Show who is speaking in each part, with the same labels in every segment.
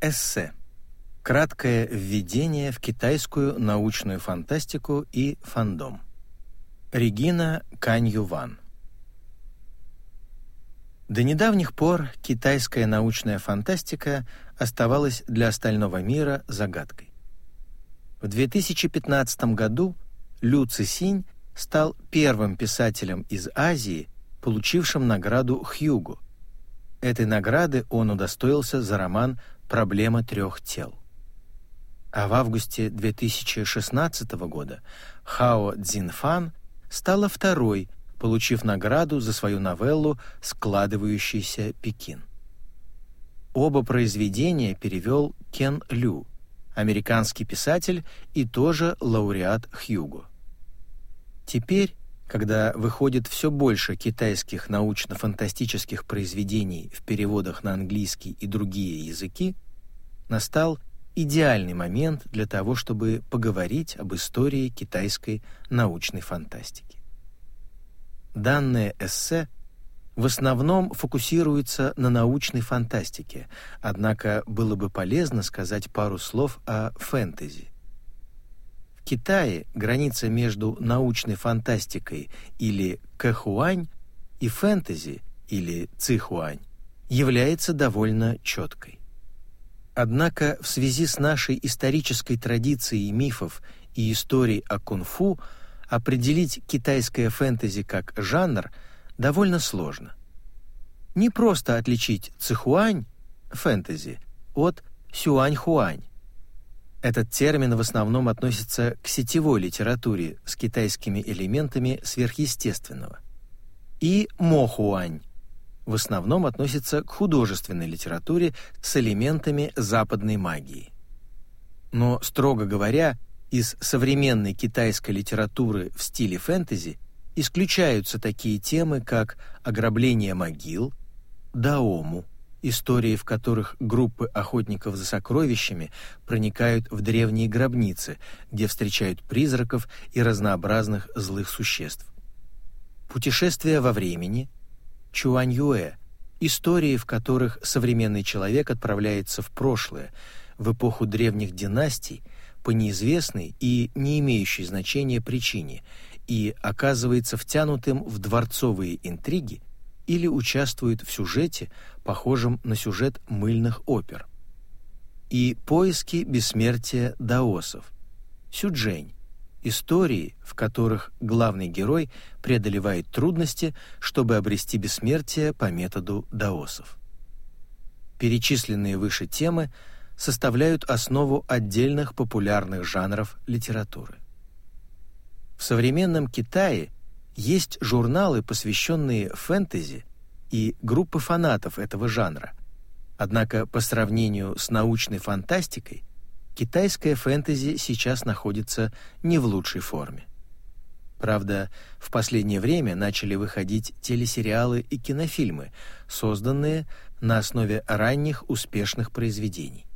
Speaker 1: Эссе. Краткое введение в китайскую научную фантастику и фандом. Регина Каньюван. До недавних пор китайская научная фантастика оставалась для остального мира загадкой. В 2015 году Лю Цисинь стал первым писателем из Азии, получившим награду Хьюго. Этой награды он удостоился за роман «Проблема трех тел». А в августе 2016 года Хао Цзинфан стала второй, получив награду за свою новеллу «Складывающийся Пекин». Оба произведения перевел Кен Лю, американский писатель и тоже лауреат Хьюго. Теперь, когда выходит все больше китайских научно-фантастических произведений в переводах на английский и другие языки, настал идеальный момент для того, чтобы поговорить об истории китайской научной фантастики. Данное эссе в основном фокусируется на научной фантастике, однако было бы полезно сказать пару слов о фэнтези. Китае граница между научной фантастикой или кэхуань и фэнтези или цихуань является довольно четкой. Однако в связи с нашей исторической традицией мифов и историей о кунг-фу определить китайское фэнтези как жанр довольно сложно. Не просто отличить цихуань фэнтези от сюань-хуань. Этот термин в основном относится к сетевой литературе с китайскими элементами сверхъестественного. И мохуань в основном относится к художественной литературе с элементами западной магии. Но, строго говоря, из современной китайской литературы в стиле фэнтези исключаются такие темы, как ограбление могил, даому, истории, в которых группы охотников за сокровищами проникают в древние гробницы, где встречают призраков и разнообразных злых существ. Путешествия во времени, Чуаньюэ, истории, в которых современный человек отправляется в прошлое, в эпоху древних династий, по неизвестной и не имеющей значения причине, и оказывается втянутым в дворцовые интриги или участвует в сюжете, похожем на сюжет мыльных опер. И поиски бессмертия даосов. Сюджень, истории, в которых главный герой преодолевает трудности, чтобы обрести бессмертие по методу даосов. Перечисленные выше темы составляют основу отдельных популярных жанров литературы. В современном Китае есть журналы, посвященные фэнтези, и группы фанатов этого жанра. Однако по сравнению с научной фантастикой китайское фэнтези сейчас находится не в лучшей форме. Правда, в последнее время начали выходить телесериалы и кинофильмы, созданные на основе ранних успешных произведений.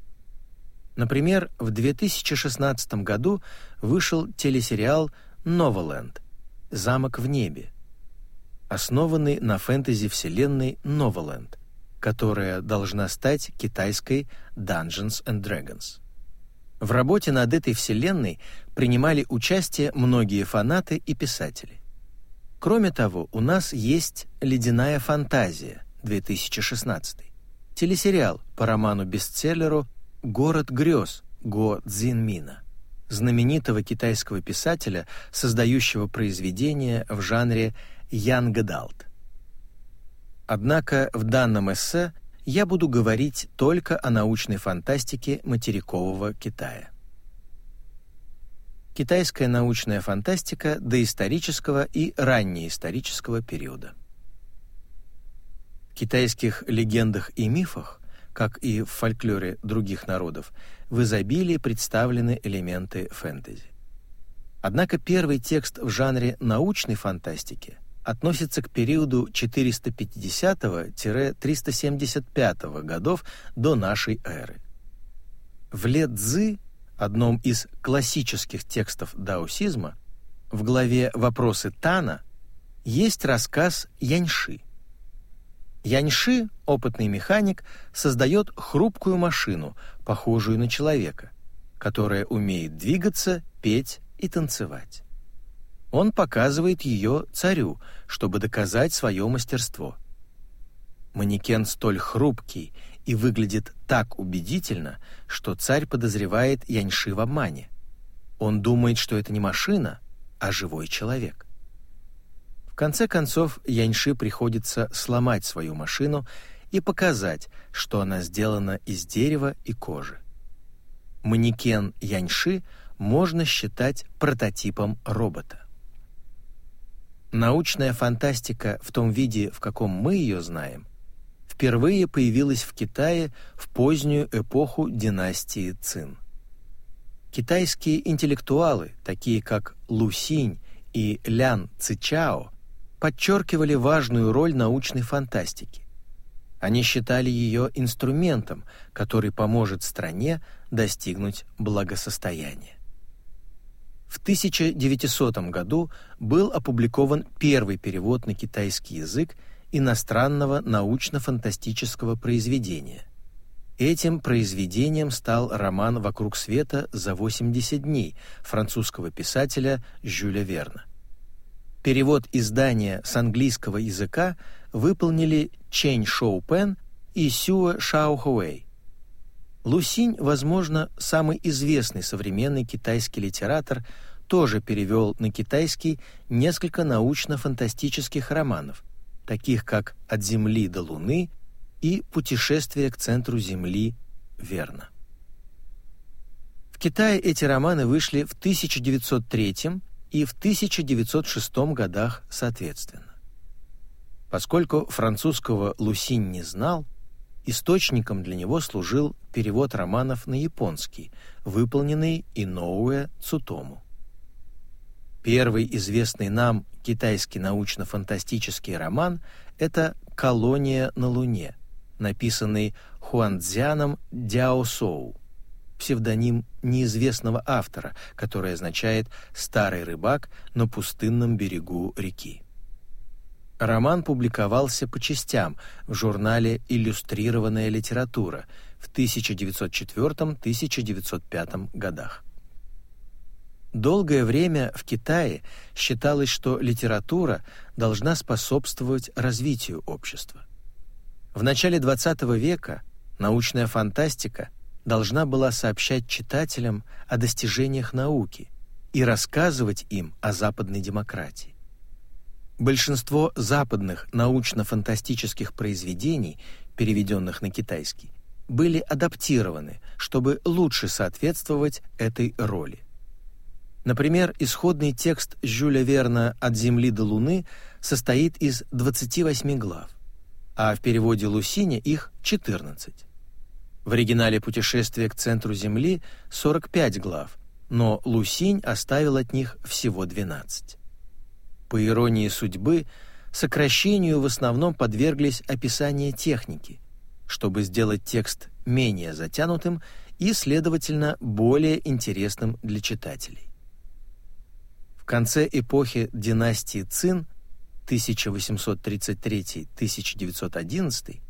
Speaker 1: Например, в 2016 году вышел телесериал «Новоленд. Замок в небе», основанный на фэнтези-вселенной Новоленд, которая должна стать китайской Dungeons and Dragons. В работе над этой вселенной принимали участие многие фанаты и писатели. Кроме того, у нас есть «Ледяная фантазия» 2016, телесериал по роману-бестселлеру «Город грез» Го Цзинмина, знаменитого китайского писателя, создающего произведения в жанре Young Adult. Однако в данном эссе я буду говорить только о научной фантастике материкового Китая. Китайская научная фантастика доисторического и раннеисторического периода. В китайских легендах и мифах, как и в фольклоре других народов, в изобилии представлены элементы фэнтези. Однако первый текст в жанре научной фантастики относится к периоду 450-375 годов до нашей эры. В Ле Цзы, одном из классических текстов даосизма, в главе «Вопросы Тана» есть рассказ Яньши. Яньши, опытный механик, создает хрупкую машину, похожую на человека, которая умеет двигаться, петь и танцевать. Он показывает ее царю, чтобы доказать свое мастерство. Манекен столь хрупкий и выглядит так убедительно, что царь подозревает Яньши в обмане. Он думает, что это не машина, а живой человек. В конце концов, Яньши приходится сломать свою машину и показать, что она сделана из дерева и кожи. Манекен Яньши можно считать прототипом робота. Научная фантастика в том виде, в каком мы ее знаем, впервые появилась в Китае в позднюю эпоху династии Цин. Китайские интеллектуалы, такие как Лу Синь и Лян Цичао, подчеркивали важную роль научной фантастики. Они считали ее инструментом, который поможет стране достигнуть благосостояния. В 1900 году был опубликован первый перевод на китайский язык иностранного научно-фантастического произведения. Этим произведением стал роман «Вокруг света за 80 дней» французского писателя Жюля Верна. Перевод издания с английского языка выполнили Чэнь Шоу Пен и Сюэ Шао Хуэй. Лусинь, возможно, самый известный современный китайский литератор, тоже перевел на китайский несколько научно-фантастических романов, таких как «От Земли до Луны» и «Путешествие к центру Земли» Верно. В Китае эти романы вышли в 1903 и в 1906 годах соответственно. Поскольку французского Лусинь не знал, источником для него служил перевод романов на японский, выполненный Иноуэ Цутому. Первый известный нам китайский научно-фантастический роман — это «Колония на Луне», написанный Хуанцзяном Дяосоу псевдоним неизвестного автора, который означает «старый рыбак на пустынном берегу реки». Роман публиковался по частям в журнале «Иллюстрированная литература» в 1904-1905 годах. Долгое время в Китае считалось, что литература должна способствовать развитию общества. В начале XX века научная фантастика – должна была сообщать читателям о достижениях науки и рассказывать им о западной демократии. Большинство западных научно-фантастических произведений, переведенных на китайский, были адаптированы, чтобы лучше соответствовать этой роли. Например, исходный текст Жюля Верна «От Земли до Луны» состоит из 28 глав, а в переводе Лусиня их 14. В оригинале «Путешествие к центру Земли» 45 глав, но Лусинь оставил от них всего 12. По иронии судьбы, сокращению в основном подверглись описания техники, чтобы сделать текст менее затянутым и, следовательно, более интересным для читателей. В конце эпохи династии Цин 1833-1911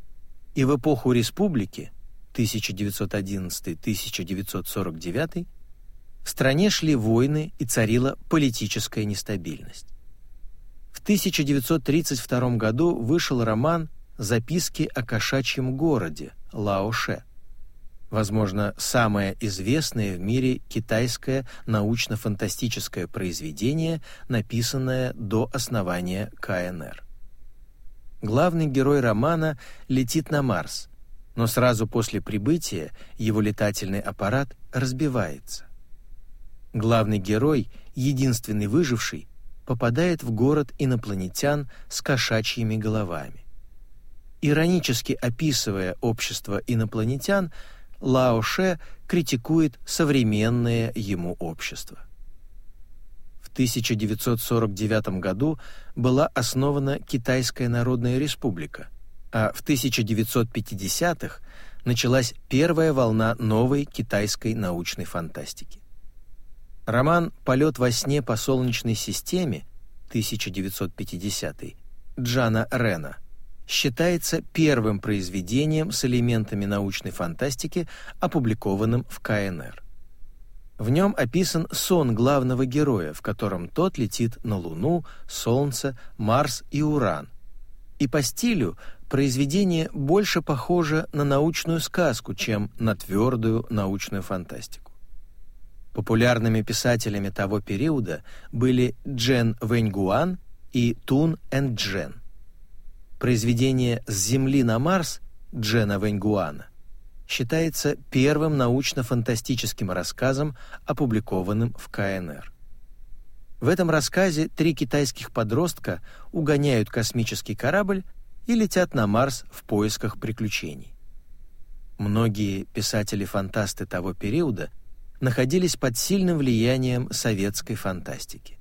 Speaker 1: и в эпоху республики 1911-1949 в стране шли войны и царила политическая нестабильность. В 1932 году вышел роман «Записки о кошачьем городе» Лаоше. Возможно, самое известное в мире китайское научно-фантастическое произведение, написанное до основания КНР. Главный герой романа летит на Марс, но сразу после прибытия его летательный аппарат разбивается. Главный герой, единственный выживший, попадает в город инопланетян с кошачьими головами. Иронически описывая общество инопланетян, Лао Ше критикует современное ему общество. В 1949 году была основана Китайская Народная Республика – а в 1950-х началась первая волна новой китайской научной фантастики. Роман «Полет во сне по Солнечной системе» 1950 Джана Рена считается первым произведением с элементами научной фантастики, опубликованным в КНР. В нем описан сон главного героя, в котором тот летит на Луну, Солнце, Марс и Уран. И по стилю произведение больше похоже на научную сказку, чем на твердую научную фантастику. Популярными писателями того периода были Джен Вэньгуан и Тун Энд Джен. Произведение «С Земли на Марс» Джена Вэньгуана считается первым научно-фантастическим рассказом, опубликованным в КНР. В этом рассказе три китайских подростка угоняют космический корабль и летят на Марс в поисках приключений. Многие писатели-фантасты того периода находились под сильным влиянием советской фантастики.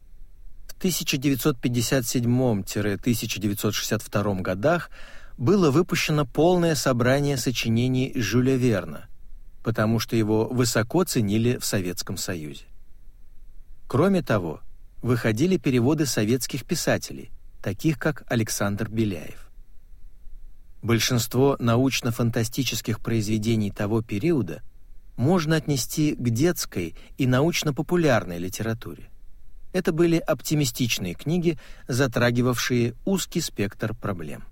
Speaker 1: В 1957-1962 годах было выпущено полное собрание сочинений Жюля Верна, потому что его высоко ценили в Советском Союзе. Кроме того, выходили переводы советских писателей, таких как Александр Беляев. Большинство научно-фантастических произведений того периода можно отнести к детской и научно-популярной литературе. Это были оптимистичные книги, затрагивавшие узкий спектр проблем.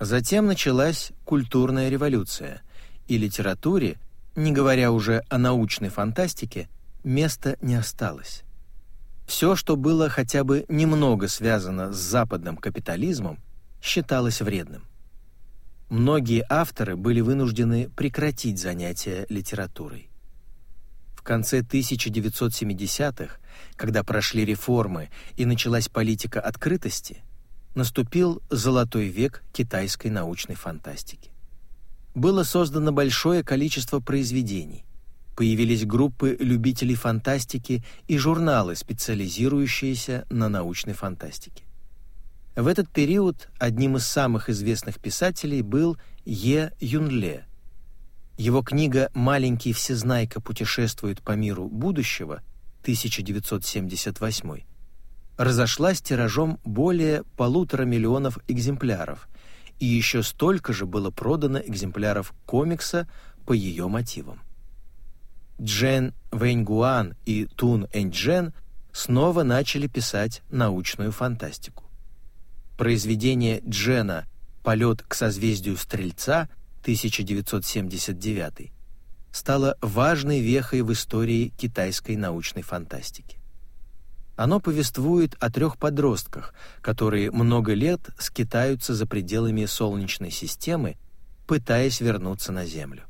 Speaker 1: Затем началась культурная революция, и литературе, не говоря уже о научной фантастике, места не осталось. Все, что было хотя бы немного связано с западным капитализмом, считалось вредным. Многие авторы были вынуждены прекратить занятия литературой. В конце 1970-х, когда прошли реформы и началась политика открытости, наступил золотой век китайской научной фантастики. Было создано большое количество произведений. Появились группы любителей фантастики и журналы, специализирующиеся на научной фантастике. В этот период одним из самых известных писателей был Е. Юнле. Его книга «Маленький всезнайка путешествует по миру будущего» 1978 разошлась тиражом более полутора миллионов экземпляров, и еще столько же было продано экземпляров комикса по ее мотивам. Джен Вэньгуан и Тун Эньчжен снова начали писать научную фантастику. Произведение Джена «Полет к созвездию Стрельца» 1979 стало важной вехой в истории китайской научной фантастики. Оно повествует о трех подростках, которые много лет скитаются за пределами Солнечной системы, пытаясь вернуться на Землю.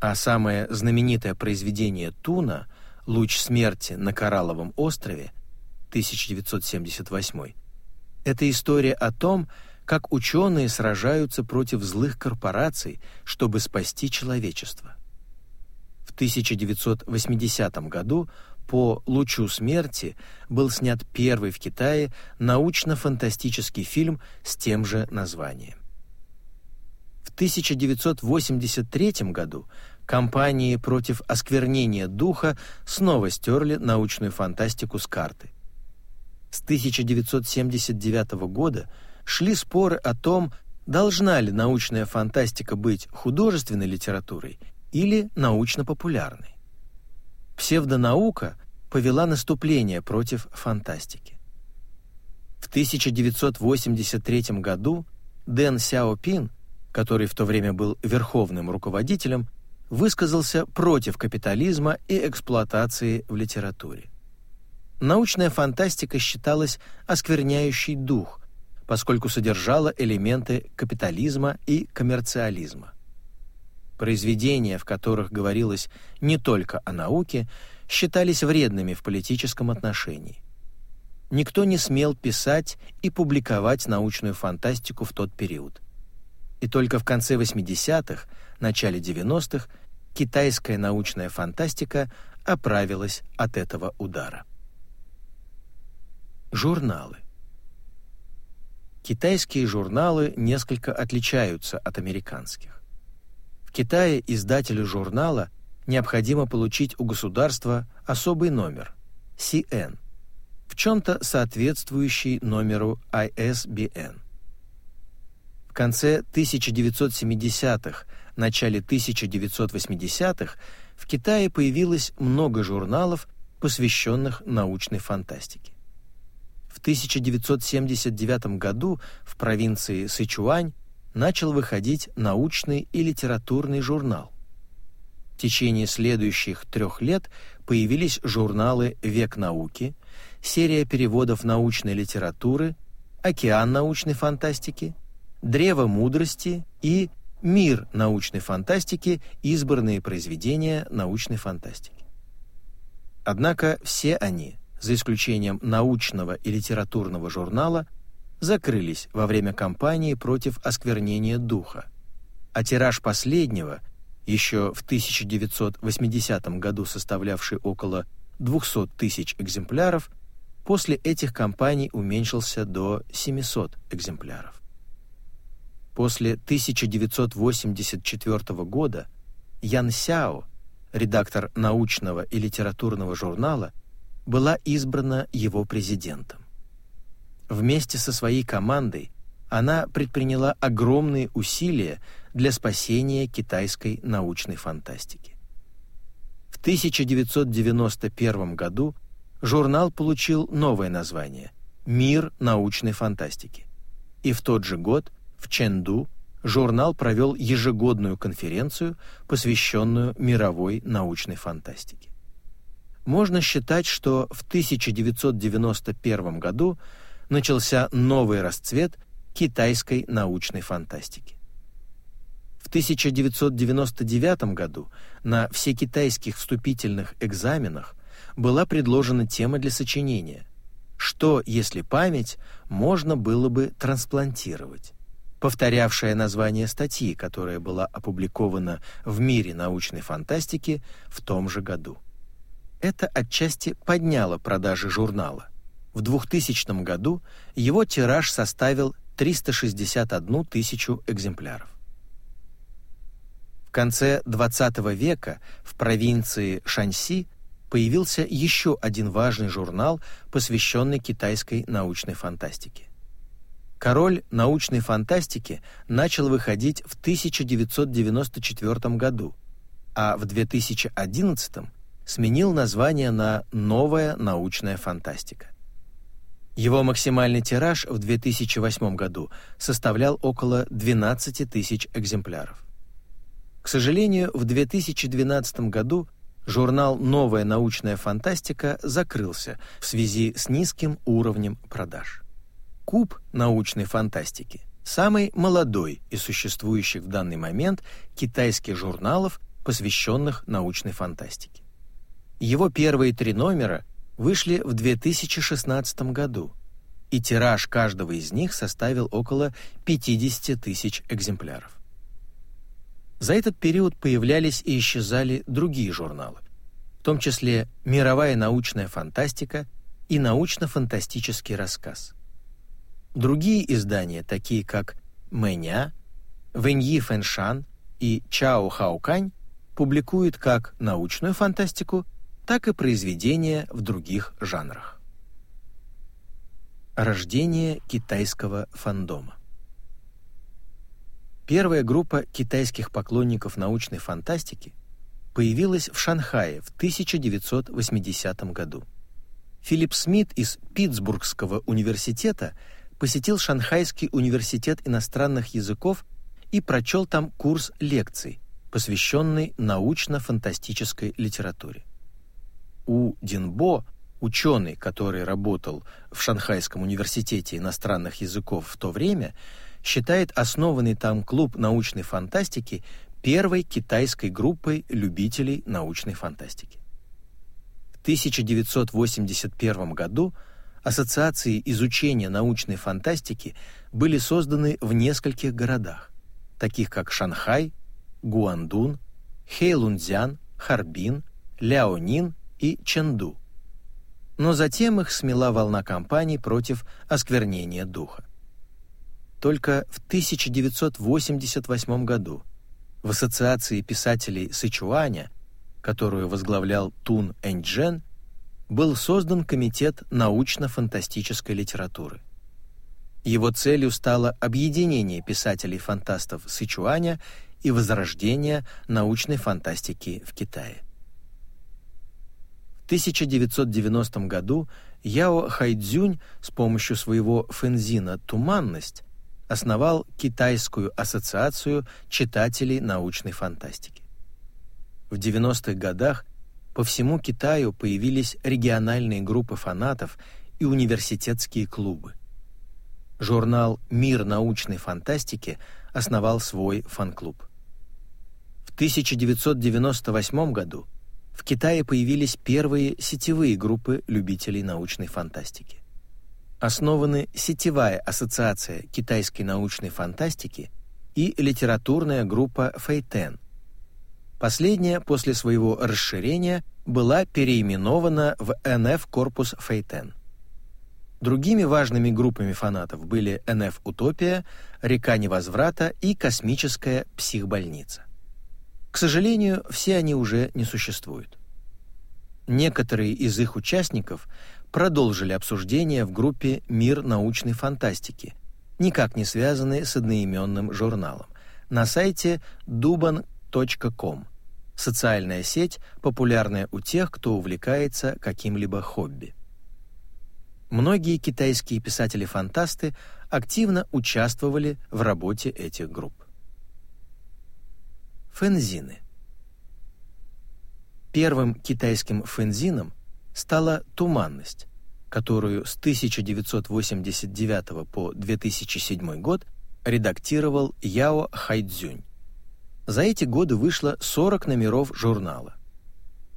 Speaker 1: А самое знаменитое произведение Туна «Луч смерти на Коралловом острове» 1978 это история о том, как ученые сражаются против злых корпораций, чтобы спасти человечество. В 1980 году по «Лучу смерти» был снят первый в Китае научно-фантастический фильм с тем же названием. В 1983 году компании против осквернения духа снова стерли научную фантастику с карты. С 1979 года шли споры о том, должна ли научная фантастика быть художественной литературой или научно-популярной псевдонаука повела наступление против фантастики. В 1983 году Дэн Сяопин, который в то время был верховным руководителем, высказался против капитализма и эксплуатации в литературе. Научная фантастика считалась оскверняющей дух, поскольку содержала элементы капитализма и коммерциализма. Произведения, в которых говорилось не только о науке, считались вредными в политическом отношении. Никто не смел писать и публиковать научную фантастику в тот период. И только в конце 80-х, начале 90-х китайская научная фантастика оправилась от этого удара. Журналы. Китайские журналы несколько отличаются от американских. Китае издателю журнала необходимо получить у государства особый номер CN, в чем-то соответствующий номеру ISBN. конце 1970-х, начале 1980-х в Китае появилось много журналов, посвященных научной фантастике. В 1979 году в провинции Сычуань начал выходить научный и литературный журнал. В течение следующих трех лет появились журналы «Век науки», серия переводов научной литературы, «Океан научной фантастики», «Древо мудрости» и «Мир научной фантастики. Избранные произведения научной фантастики». Однако все они, за исключением научного и литературного журнала, закрылись во время кампании против осквернения духа, а тираж последнего, еще в 1980 году составлявший около 200 тысяч экземпляров, после этих кампаний уменьшился до 700 экземпляров. После 1984 года Ян Сяо, редактор научного и литературного журнала, была избрана его президентом. Вместе со своей командой она предприняла огромные усилия для спасения китайской научной фантастики. В 1991 году журнал получил новое название «Мир научной фантастики». И в тот же год в Чэнду журнал провел ежегодную конференцию, посвященную мировой научной фантастике. Можно считать, что в 1991 году начался новый расцвет китайской научной фантастики. В 1999 году на всекитайских вступительных экзаменах была предложена тема для сочинения «Что, если память можно было бы трансплантировать?» повторявшая название статьи, которая была опубликована в «Мире научной фантастики» в том же году. Это отчасти подняло продажи журнала. В 2000 году его тираж составил 361 тысячу экземпляров. В конце XX века в провинции Шаньси появился еще один важный журнал, посвященный китайской научной фантастике. Король научной фантастики начал выходить в 1994 году, а в 2011 сменил название на «Новая научная фантастика». Его максимальный тираж в 2008 году составлял около 12 тысяч экземпляров. К сожалению, в 2012 году журнал «Новая научная фантастика» закрылся в связи с низким уровнем продаж. Куб научной фантастики – самый молодой из существующих в данный момент китайских журналов, посвященных научной фантастике. Его первые три номера вышли в 2016 году, и тираж каждого из них составил около 50 тысяч экземпляров. За этот период появлялись и исчезали другие журналы, в том числе «Мировая научная фантастика» и «Научно-фантастический рассказ». Другие издания, такие как «Мэня», «Вэньи Фэншан» и «Чао Хаукань», публикуют как научную фантастику, так и произведения в других жанрах. Рождение китайского фандома Первая группа китайских поклонников научной фантастики появилась в Шанхае в 1980 году. Филипп Смит из Питтсбургского университета – посетил Шанхайский университет иностранных языков и прочел там курс лекций, посвященный научно-фантастической литературе. У Динбо, ученый, который работал в Шанхайском университете иностранных языков в то время, считает основанный там клуб научной фантастики первой китайской группой любителей научной фантастики. В 1981 году ассоциации изучения научной фантастики были созданы в нескольких городах, таких как Шанхай, Гуандун, Хэйлунцзян, Харбин, Ляонин и Чэнду. Но затем их смела волна кампаний против осквернения духа. Только в 1988 году в Ассоциации писателей Сычуаня, которую возглавлял Тун Эньчжен, был создан Комитет научно-фантастической литературы. Его целью стало объединение писателей-фантастов Сычуаня и возрождение научной фантастики в Китае. В 1990 году Яо Хайдзюнь с помощью своего фэнзина «Туманность» основал Китайскую ассоциацию читателей научной фантастики. В 90-х годах по всему Китаю появились региональные группы фанатов и университетские клубы. Журнал «Мир научной фантастики» основал свой фан-клуб. В 1998 году в Китае появились первые сетевые группы любителей научной фантастики. Основаны Сетевая ассоциация китайской научной фантастики и литературная группа Фейтен. Последняя после своего расширения была переименована в НФ Корпус Фейтен. Другими важными группами фанатов были НФ Утопия, Река невозврата и Космическая психбольница. К сожалению, все они уже не существуют. Некоторые из их участников продолжили обсуждение в группе «Мир научной фантастики», никак не связанные с одноименным журналом, на сайте duban.com. Социальная сеть, популярная у тех, кто увлекается каким-либо хобби. Многие китайские писатели-фантасты активно участвовали в работе этих групп. Фэнзины. Первым китайским фэнзином стала «Туманность», которую с 1989 по 2007 год редактировал Яо Хайцзюнь. За эти годы вышло 40 номеров журнала.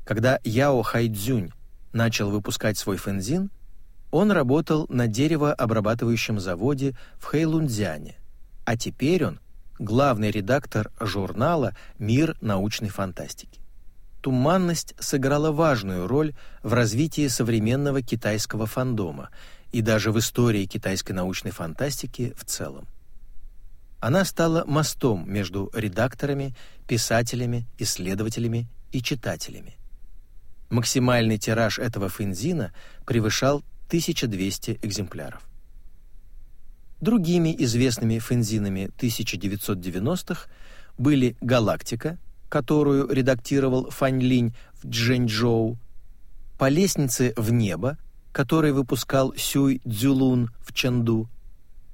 Speaker 1: Когда Яо Хайцзюнь начал выпускать свой фэнзин, он работал на деревообрабатывающем заводе в Хэйлунцзяне, а теперь он главный редактор журнала «Мир научной фантастики». Туманность сыграла важную роль в развитии современного китайского фандома и даже в истории китайской научной фантастики в целом. Она стала мостом между редакторами, писателями, исследователями и читателями. Максимальный тираж этого фэнзина превышал 1200 экземпляров. Другими известными фензинами 1990-х были «Галактика», которую редактировал Фань Линь в Чжэньчжоу, «По лестнице в небо», который выпускал Сюй Цзюлун в Чэнду,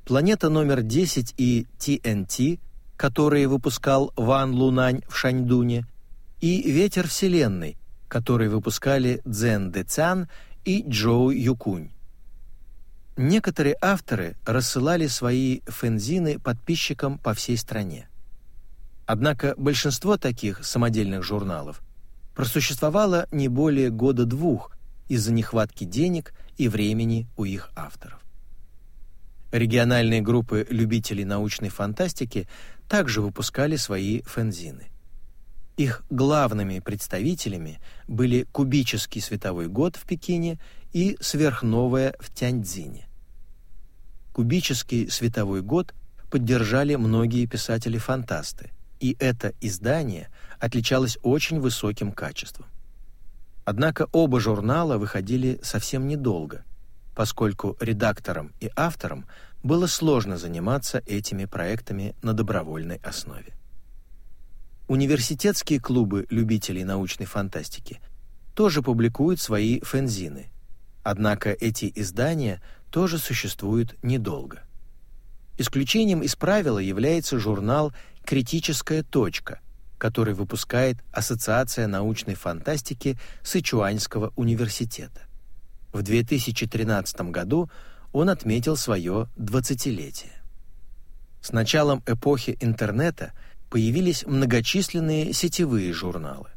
Speaker 1: «Планета номер 10» и «TNT», которые выпускал Ван Лунань в Шаньдуне, и «Ветер Вселенной», который выпускали Цзэн Дэцян и Джоу Юкунь. Некоторые авторы рассылали свои фензины подписчикам по всей стране. Однако большинство таких самодельных журналов просуществовало не более года-двух из-за нехватки денег и времени у их авторов. Региональные группы любителей научной фантастики также выпускали свои фензины. Их главными представителями были «Кубический световой год» в Пекине и «Сверхновая» в Тяньцзине. Кубический световой год поддержали многие писатели-фантасты, и это издание отличалось очень высоким качеством. Однако оба журнала выходили совсем недолго, поскольку редакторам и авторам было сложно заниматься этими проектами на добровольной основе. Университетские клубы любителей научной фантастики тоже публикуют свои фензины. Однако эти издания тоже существуют недолго. Исключением из правила является журнал «Критическая точка», который выпускает Ассоциация научной фантастики Сычуаньского университета. В 2013 году он отметил свое 20-летие. С началом эпохи интернета – появились многочисленные сетевые журналы.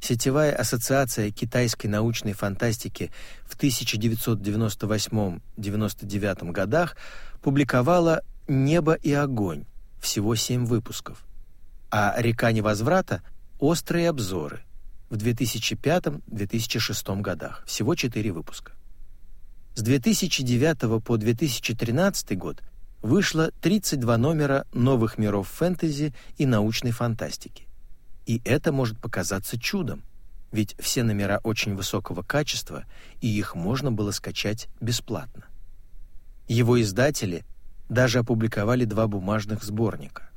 Speaker 1: Сетевая ассоциация китайской научной фантастики в 1998-99 годах публиковала «Небо и огонь» всего семь выпусков, а «Река невозврата» — «Острые обзоры» в 2005-2006 годах, всего четыре выпуска. С 2009 по 2013 год – вышло 32 номера новых миров фэнтези и научной фантастики. И это может показаться чудом, ведь все номера очень высокого качества, и их можно было скачать бесплатно. Его издатели даже опубликовали два бумажных сборника.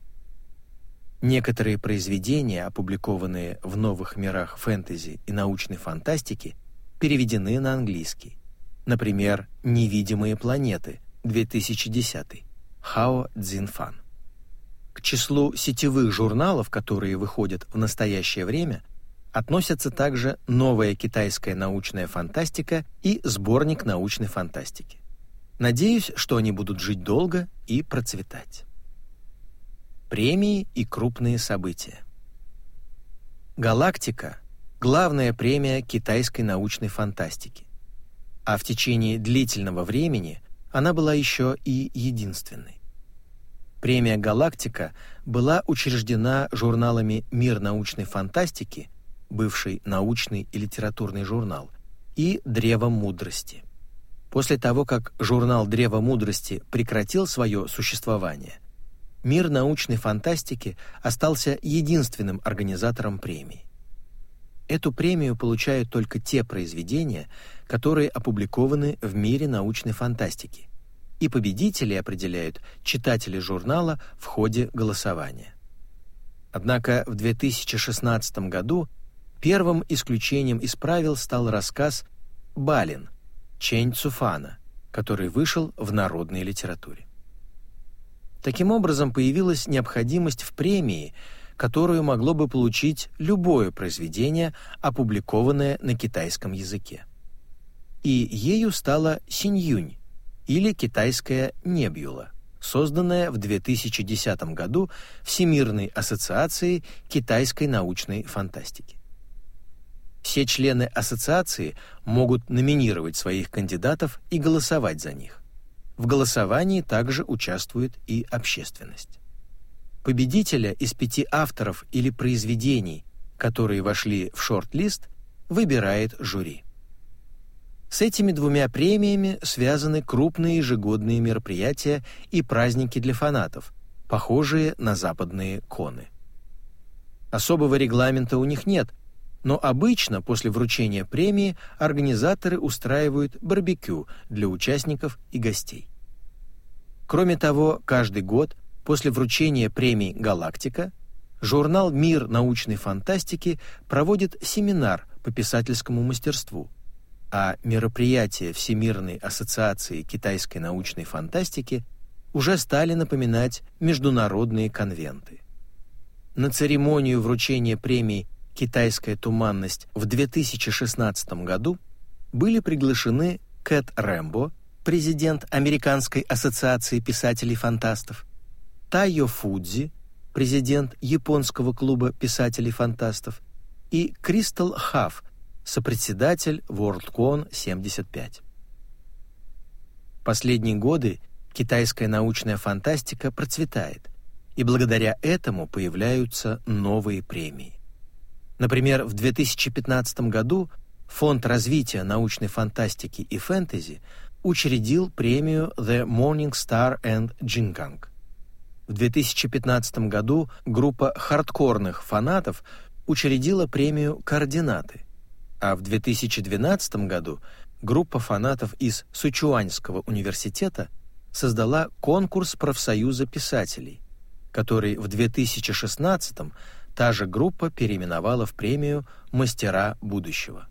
Speaker 1: Некоторые произведения, опубликованные в новых мирах фэнтези и научной фантастики, переведены на английский. Например, «Невидимые планеты» 2010 Хао Цзинфан. К числу сетевых журналов, которые выходят в настоящее время, относятся также новая китайская научная фантастика и сборник научной фантастики. Надеюсь, что они будут жить долго и процветать. Премии и крупные события. Галактика – главная премия китайской научной фантастики. А в течение длительного времени она была еще и единственной. Премия «Галактика» была учреждена журналами «Мир научной фантастики», бывший научный и литературный журнал, и «Древо мудрости». После того, как журнал «Древо мудрости» прекратил свое существование, мир научной фантастики остался единственным организатором премии. Эту премию получают только те произведения, которые опубликованы в мире научной фантастики, и победителей определяют читатели журнала в ходе голосования. Однако в 2016 году первым исключением из правил стал рассказ «Балин» Чэнь Цуфана, который вышел в народной литературе. Таким образом, появилась необходимость в премии, которую могло бы получить любое произведение, опубликованное на китайском языке. И ею стала Синьюнь, или китайская Небюла, созданная в 2010 году Всемирной ассоциацией китайской научной фантастики. Все члены ассоциации могут номинировать своих кандидатов и голосовать за них. В голосовании также участвует и общественность. Победителя из пяти авторов или произведений, которые вошли в шорт-лист, выбирает жюри. С этими двумя премиями связаны крупные ежегодные мероприятия и праздники для фанатов, похожие на западные коны. Особого регламента у них нет, но обычно после вручения премии организаторы устраивают барбекю для участников и гостей. Кроме того, каждый год после вручения премии «Галактика» журнал «Мир научной фантастики» проводит семинар по писательскому мастерству, а мероприятия Всемирной ассоциации китайской научной фантастики уже стали напоминать международные конвенты. На церемонию вручения премии «Китайская туманность» в 2016 году были приглашены Кэт Рэмбо, президент Американской ассоциации писателей-фантастов, Тайо Фудзи, президент Японского клуба писателей-фантастов, и Кристал Хафф, сопредседатель WorldCon 75. Последние годы китайская научная фантастика процветает, и благодаря этому появляются новые премии. Например, в 2015 году Фонд развития научной фантастики и фэнтези учредил премию The Morning Star and Jingang. В 2015 году группа хардкорных фанатов учредила премию «Координаты», а в 2012 году группа фанатов из Сучуаньского университета создала конкурс профсоюза писателей, который в 2016 та же группа переименовала в премию «Мастера будущего».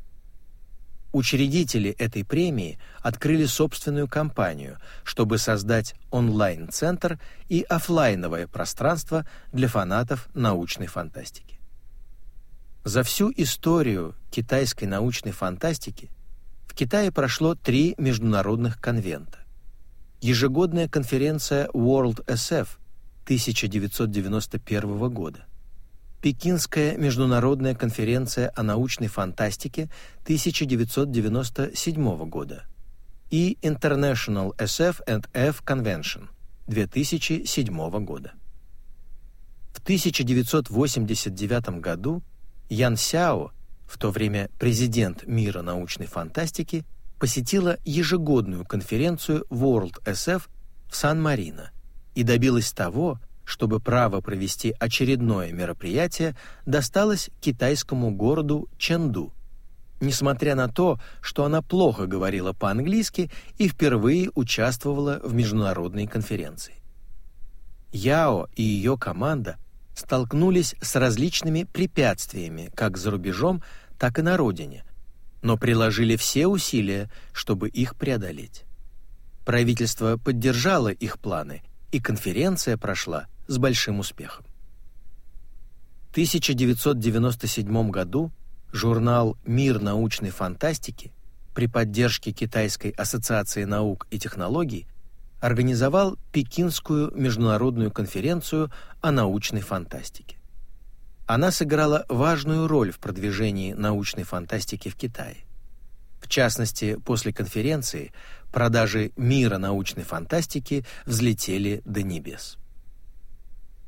Speaker 1: Учредители этой премии открыли собственную компанию, чтобы создать онлайн-центр и офлайновое пространство для фанатов научной фантастики. За всю историю китайской научной фантастики в Китае прошло три международных конвента. Ежегодная конференция World SF 1991 года – Пекинская международная конференция о научной фантастике 1997 года и International SF and F Convention 2007 года. В 1989 году Ян Сяо, в то время президент мира научной фантастики, посетила ежегодную конференцию World SF в Сан-Марино и добилась того, чтобы право провести очередное мероприятие досталось китайскому городу Чэнду. несмотря на то, что она плохо говорила по-английски и впервые участвовала в международной конференции. Яо и ее команда столкнулись с различными препятствиями как за рубежом, так и на родине, но приложили все усилия, чтобы их преодолеть. Правительство поддержало их планы, и конференция прошла с большим успехом. В 1997 году журнал «Мир научной фантастики» при поддержке Китайской ассоциации наук и технологий организовал Пекинскую международную конференцию о научной фантастике. Она сыграла важную роль в продвижении научной фантастики в Китае. В частности, после конференции продажи мира научной фантастики взлетели до небес.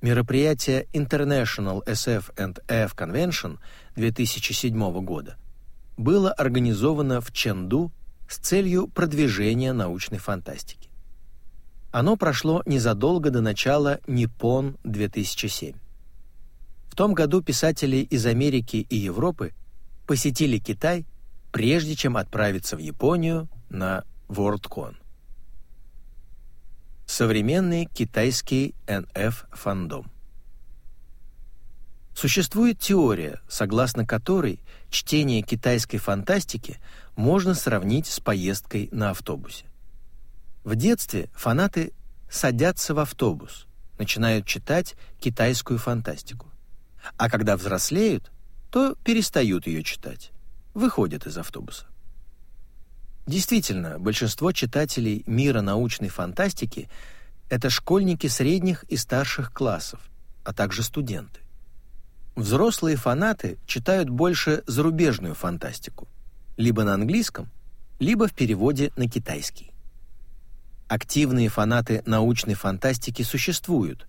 Speaker 1: Мероприятие International SF&F Convention 2007 года было организовано в Чэнду с целью продвижения научной фантастики. Оно прошло незадолго до начала Nippon 2007. В том году писатели из Америки и Европы посетили Китай, прежде чем отправиться в Японию на WorldCon. Современный китайский NF-фандом Существует теория, согласно которой чтение китайской фантастики можно сравнить с поездкой на автобусе. В детстве фанаты садятся в автобус, начинают читать китайскую фантастику. А когда взрослеют, то перестают ее читать, выходят из автобуса. Действительно, большинство читателей мира научной фантастики это школьники средних и старших классов, а также студенты. Взрослые фанаты читают больше зарубежную фантастику, либо на английском, либо в переводе на китайский. Активные фанаты научной фантастики существуют,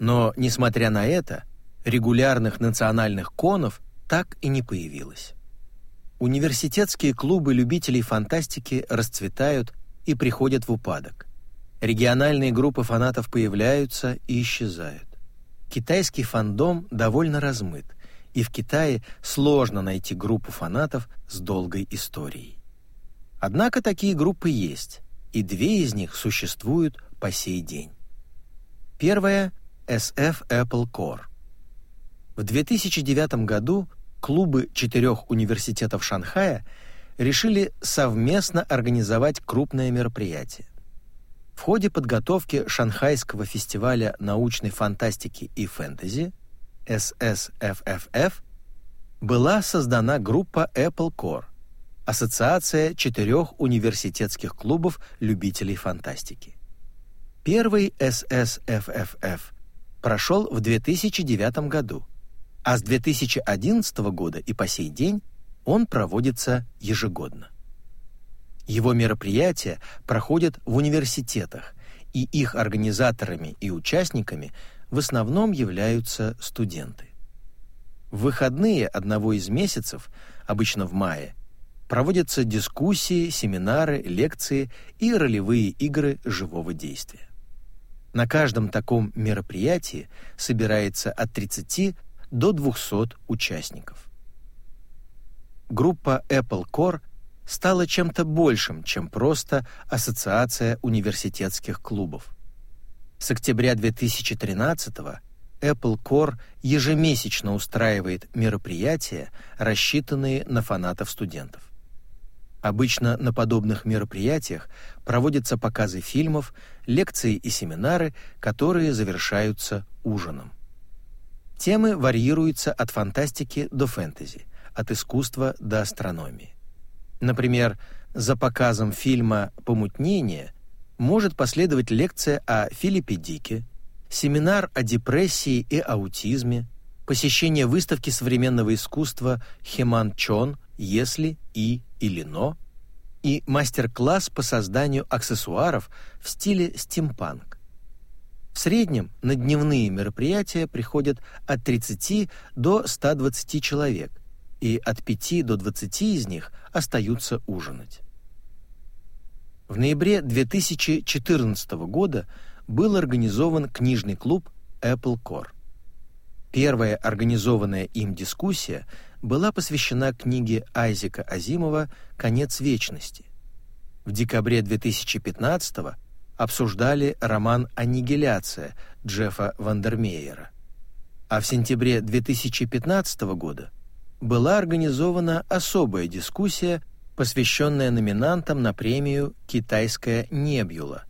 Speaker 1: но, несмотря на это, регулярных национальных конов так и не появилось. Университетские клубы любителей фантастики расцветают и приходят в упадок. Региональные группы фанатов появляются и исчезают. Китайский фандом довольно размыт, и в Китае сложно найти группу фанатов с долгой историей. Однако такие группы есть, и две из них существуют по сей день. Первая — SF Apple Core. В 2009 году клубы четырех университетов Шанхая решили совместно организовать крупное мероприятие. В ходе подготовки Шанхайского фестиваля научной фантастики и фэнтези SSFFF была создана группа Apple Core, Ассоциация четырех университетских клубов любителей фантастики. Первый SSFFF прошел в 2009 году, а с 2011 года и по сей день он проводится ежегодно. Его мероприятия проходят в университетах, и их организаторами и участниками в основном являются студенты. В выходные одного из месяцев, обычно в мае, проводятся дискуссии, семинары, лекции и ролевые игры живого действия. На каждом таком мероприятии собирается от 30 до 200 участников. Группа Apple Core стала чем-то большим, чем просто ассоциация университетских клубов. С октября 2013 Apple Core ежемесячно устраивает мероприятия, рассчитанные на фанатов студентов. Обычно на подобных мероприятиях проводятся показы фильмов, лекции и семинары, которые завершаются ужином. Темы варьируются от фантастики до фэнтези, от искусства до астрономии. Например, за показом фильма «Помутнение» может последовать лекция о Филиппе Дике, семинар о депрессии и аутизме, посещение выставки современного искусства Хеман Чон «Если и или но» и мастер-класс по созданию аксессуаров в стиле стимпанк. В среднем на дневные мероприятия приходят от 30 до 120 человек, и от 5 до 20 из них остаются ужинать. В ноябре 2014 года был организован книжный клуб Apple Core. Первая организованная им дискуссия была посвящена книге Айзека Азимова «Конец вечности». В декабре 2015 обсуждали роман «Аннигиляция» Джеффа Вандермеера. А в сентябре 2015 года была организована особая дискуссия, посвященная номинантам на премию «Китайская небюла»,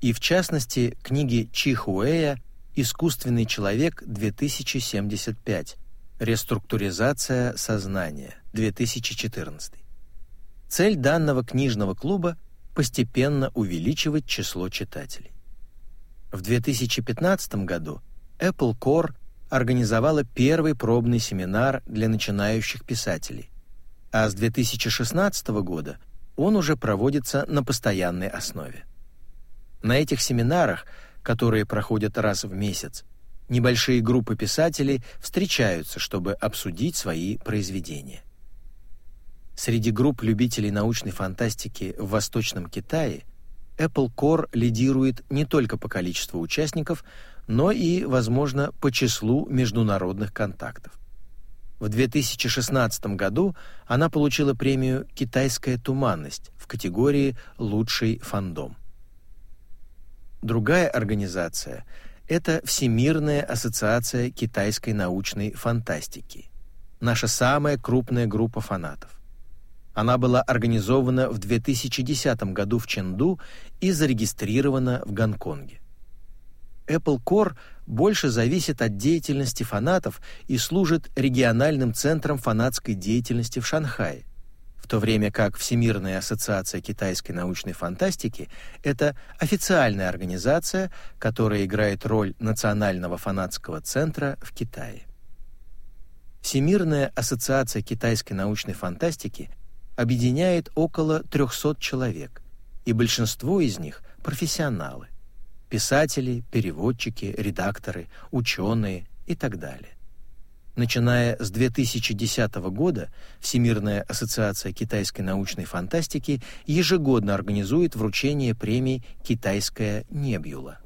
Speaker 1: и в частности книге Чи Хуэя «Искусственный человек 2075. Реструктуризация сознания. 2014». Цель данного книжного клуба – постепенно увеличивать число читателей. В 2015 году Apple Core организовала первый пробный семинар для начинающих писателей, а с 2016 года он уже проводится на постоянной основе. На этих семинарах, которые проходят раз в месяц, небольшие группы писателей встречаются, чтобы обсудить свои произведения. Среди групп любителей научной фантастики в Восточном Китае Apple Core лидирует не только по количеству участников, но и, возможно, по числу международных контактов. В 2016 году она получила премию «Китайская туманность» в категории «Лучший фандом». Другая организация – это Всемирная ассоциация китайской научной фантастики, наша самая крупная группа фанатов. Она была организована в 2010 году в Чэнду и зарегистрирована в Гонконге. Apple Core больше зависит от деятельности фанатов и служит региональным центром фанатской деятельности в Шанхае, в то время как Всемирная ассоциация китайской научной фантастики – это официальная организация, которая играет роль национального фанатского центра в Китае. Всемирная ассоциация китайской научной фантастики объединяет около 300 человек, и большинство из них – профессионалы – писатели, переводчики, редакторы, ученые и так далее. Начиная с 2010 года Всемирная ассоциация китайской научной фантастики ежегодно организует вручение премий «Китайская небюла».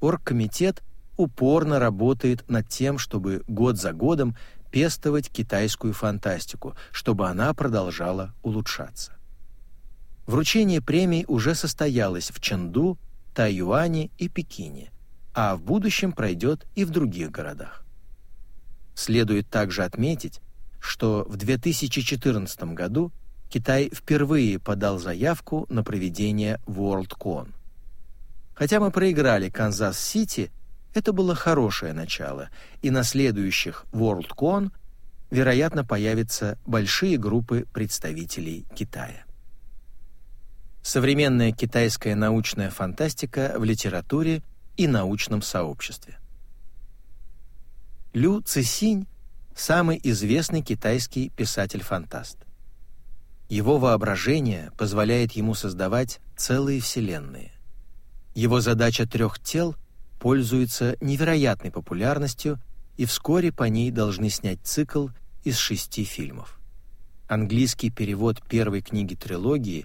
Speaker 1: Оргкомитет упорно работает над тем, чтобы год за годом пестовать китайскую фантастику, чтобы она продолжала улучшаться. Вручение премий уже состоялось в Чэнду, Тайюане и Пекине, а в будущем пройдет и в других городах. Следует также отметить, что в 2014 году Китай впервые подал заявку на проведение WorldCon. Хотя мы проиграли Канзас-Сити – это было хорошее начало, и на следующих WorldCon, вероятно, появятся большие группы представителей Китая. Современная китайская научная фантастика в литературе и научном сообществе. Лю Цысинь – самый известный китайский писатель-фантаст. Его воображение позволяет ему создавать целые вселенные. Его задача трех тел пользуется невероятной популярностью, и вскоре по ней должны снять цикл из шести фильмов. Английский перевод первой книги трилогии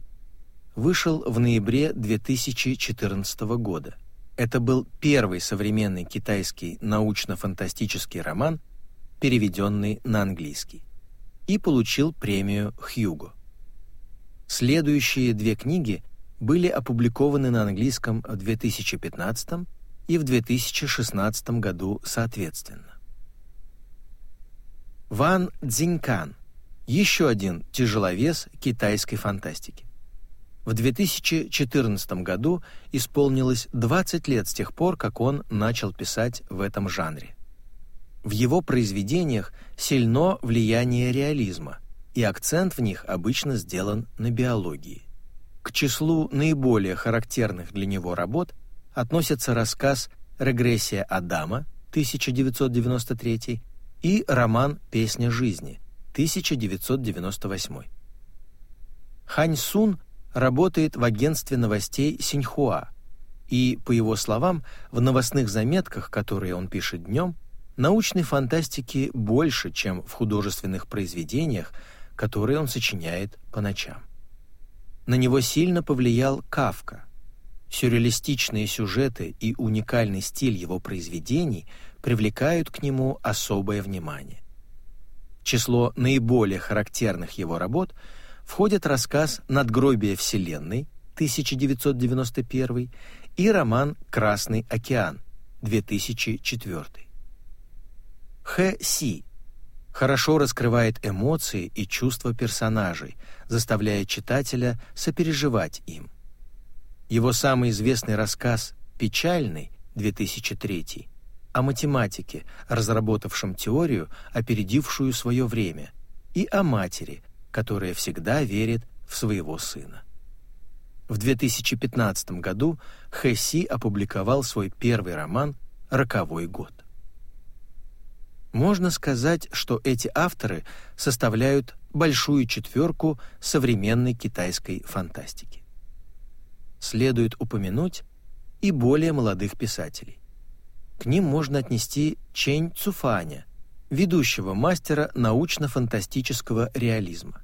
Speaker 1: вышел в ноябре 2014 года. Это был первый современный китайский научно-фантастический роман, переведенный на английский, и получил премию Хьюго. Следующие две книги были опубликованы на английском в 2015 и в 2016 году соответственно. Ван Цзинькан – еще один тяжеловес китайской фантастики. В 2014 году исполнилось 20 лет с тех пор, как он начал писать в этом жанре. В его произведениях сильно влияние реализма, и акцент в них обычно сделан на биологии. К числу наиболее характерных для него работ относятся рассказ «Регрессия Адама» 1993 и роман «Песня жизни» 1998. Хань Сун работает в агентстве новостей Синьхуа, и, по его словам, в новостных заметках, которые он пишет днем, научной фантастики больше, чем в художественных произведениях, которые он сочиняет по ночам. На него сильно повлиял Кавка – Сюрреалистичные сюжеты и уникальный стиль его произведений привлекают к нему особое внимание. Число наиболее характерных его работ входят рассказ «Надгробие Вселенной» 1991 и роман «Красный океан» 2004. Х. Си хорошо раскрывает эмоции и чувства персонажей, заставляя читателя сопереживать им. Его самый известный рассказ «Печальный» 2003 о математике, разработавшем теорию, опередившую свое время, и о матери, которая всегда верит в своего сына. В 2015 году Хэсси опубликовал свой первый роман «Роковой год». Можно сказать, что эти авторы составляют большую четверку современной китайской фантастики. Следует упомянуть и более молодых писателей. К ним можно отнести Чэнь Цуфаня, ведущего мастера научно-фантастического реализма,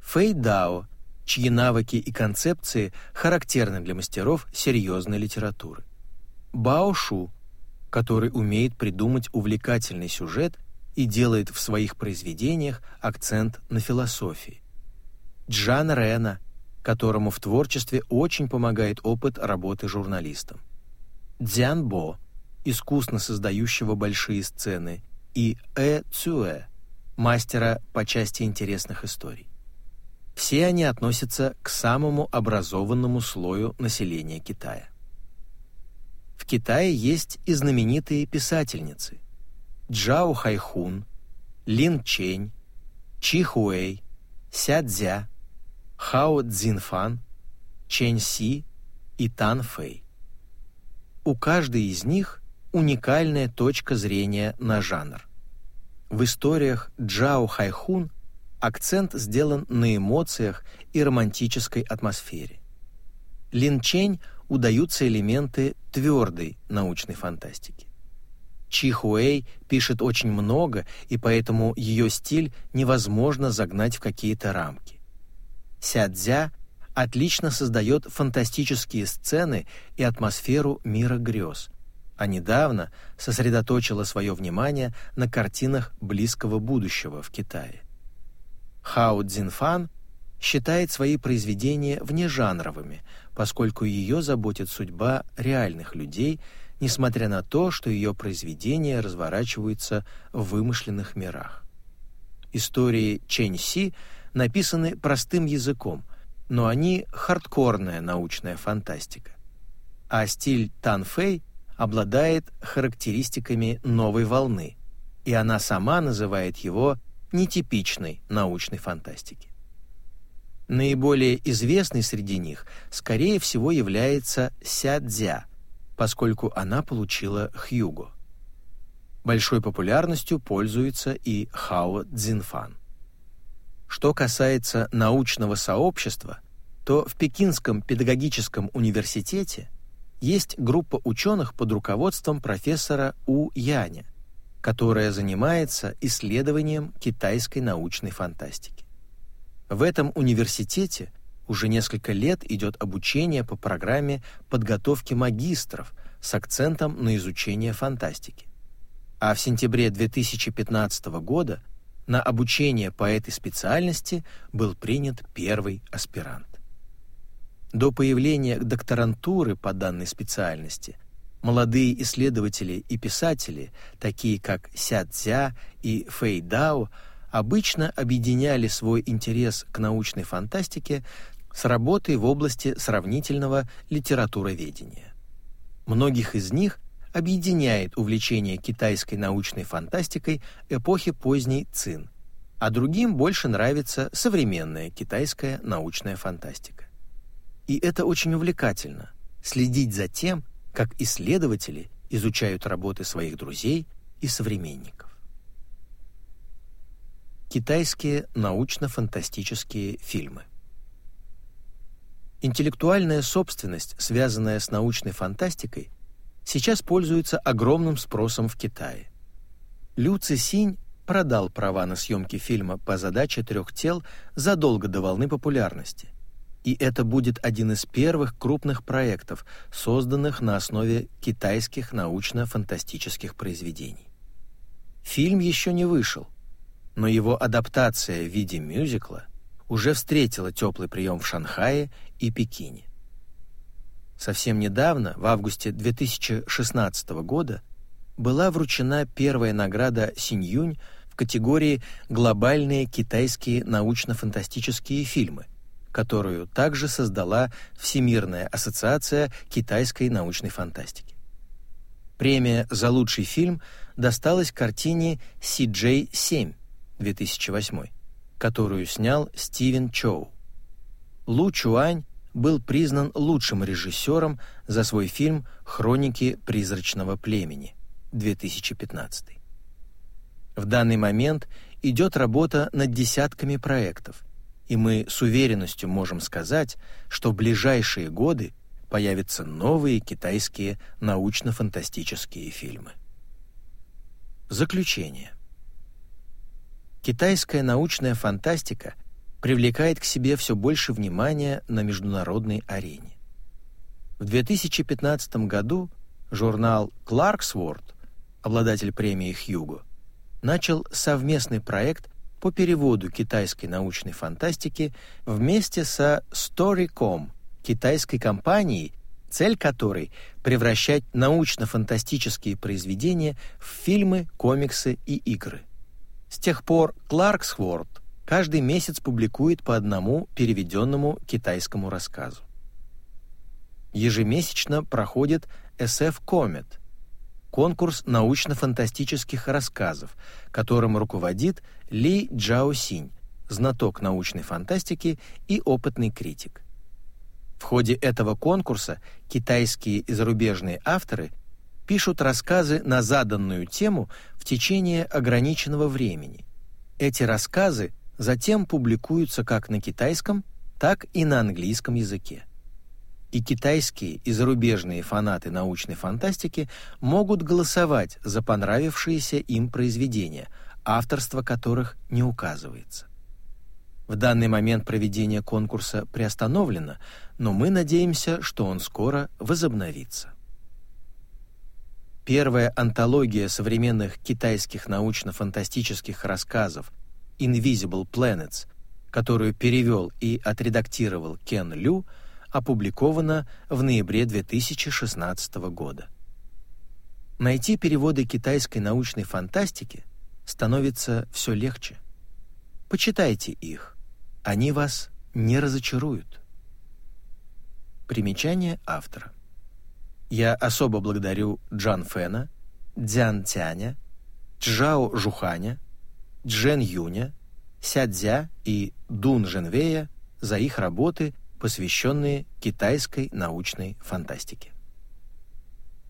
Speaker 1: Фэй Дао, чьи навыки и концепции характерны для мастеров серьезной литературы, Бао Шу, который умеет придумать увлекательный сюжет и делает в своих произведениях акцент на философии. Джан Рена, которому в творчестве очень помогает опыт работы журналистом. Дзян Бо, искусно создающего большие сцены, и Э Цюэ, мастера по части интересных историй. Все они относятся к самому образованному слою населения Китая. В Китае есть и знаменитые писательницы Джао Хайхун, Лин Чень, Чи Хуэй, Ся Цзя, Хао Цзинфан, Чэнь Си и Тан Фэй. У каждой из них уникальная точка зрения на жанр. В историях Джао Хайхун акцент сделан на эмоциях и романтической атмосфере. Лин Чень удаются элементы твердой научной фантастики. Чи Хуэй пишет очень много, и поэтому ее стиль невозможно загнать в какие-то рамки. Ся Цзя отлично создает фантастические сцены и атмосферу мира грез, а недавно сосредоточила свое внимание на картинах близкого будущего в Китае. Хао Цзинфан считает свои произведения внежанровыми, поскольку ее заботит судьба реальных людей, несмотря на то, что ее произведения разворачиваются в вымышленных мирах. Истории Чэнь Си написаны простым языком, но они хардкорная научная фантастика. А стиль Тан Фэй обладает характеристиками новой волны, и она сама называет его нетипичной научной фантастики. Наиболее известной среди них, скорее всего, является Ся Цзя, поскольку она получила Хьюго. Большой популярностью пользуется и Хао Цзинфан. Что касается научного сообщества, то в Пекинском педагогическом университете есть группа ученых под руководством профессора У Яня, которая занимается исследованием китайской научной фантастики. В этом университете уже несколько лет идет обучение по программе подготовки магистров с акцентом на изучение фантастики. А в сентябре 2015 года на обучение по этой специальности был принят первый аспирант. До появления докторантуры по данной специальности молодые исследователи и писатели, такие как Ся Цзя и Фэй Дао, обычно объединяли свой интерес к научной фантастике с работой в области сравнительного литературоведения. Многих из них объединяет увлечение китайской научной фантастикой эпохи поздней Цин, а другим больше нравится современная китайская научная фантастика. И это очень увлекательно следить за тем, как исследователи изучают работы своих друзей и современников. Китайские научно-фантастические фильмы. Интеллектуальная собственность, связанная с научной фантастикой, сейчас пользуется огромным спросом в Китае. Лю Цисинь продал права на съемки фильма по задаче трех тел задолго до волны популярности. И это будет один из первых крупных проектов, созданных на основе китайских научно-фантастических произведений. Фильм еще не вышел, но его адаптация в виде мюзикла уже встретила теплый прием в Шанхае и Пекине. Совсем недавно, в августе 2016 года, была вручена первая награда Синьюнь в категории «Глобальные китайские научно-фантастические фильмы», которую также создала Всемирная ассоциация китайской научной фантастики. Премия за лучший фильм досталась картине CJ-7 2008, которую снял Стивен Чоу. Лу Чуань был признан лучшим режиссером за свой фильм «Хроники призрачного племени» 2015. В данный момент идет работа над десятками проектов, и мы с уверенностью можем сказать, что в ближайшие годы появятся новые китайские научно-фантастические фильмы. Заключение. Китайская научная фантастика привлекает к себе все больше внимания на международной арене. В 2015 году журнал Clarksworth, обладатель премии Хьюго, начал совместный проект по переводу китайской научной фантастики вместе со Story.com, китайской компанией, цель которой — превращать научно-фантастические произведения в фильмы, комиксы и игры. С тех пор Кларксворд каждый месяц публикует по одному переведенному китайскому рассказу. Ежемесячно проходит SF Comet — конкурс научно-фантастических рассказов, которым руководит Ли Джаосинь, знаток научной фантастики и опытный критик. В ходе этого конкурса китайские и зарубежные авторы пишут рассказы на заданную тему в течение ограниченного времени. Эти рассказы затем публикуются как на китайском, так и на английском языке. И китайские и зарубежные фанаты научной фантастики могут голосовать за понравившиеся им произведения, авторство которых не указывается. В данный момент проведение конкурса приостановлено, но мы надеемся, что он скоро возобновится. Первая антология современных китайских научно-фантастических рассказов Invisible Planets, которую перевел и отредактировал Кен Лю, опубликована в ноябре 2016 года. Найти переводы китайской научной фантастики становится все легче. Почитайте их. Они вас не разочаруют. Примечание автора. Я особо благодарю Джан Фэна, Дзян Тяня, Чжао Жуханя, Джен Юня, Сядзя и Дун Женвея за их работы, посвященные китайской научной фантастике.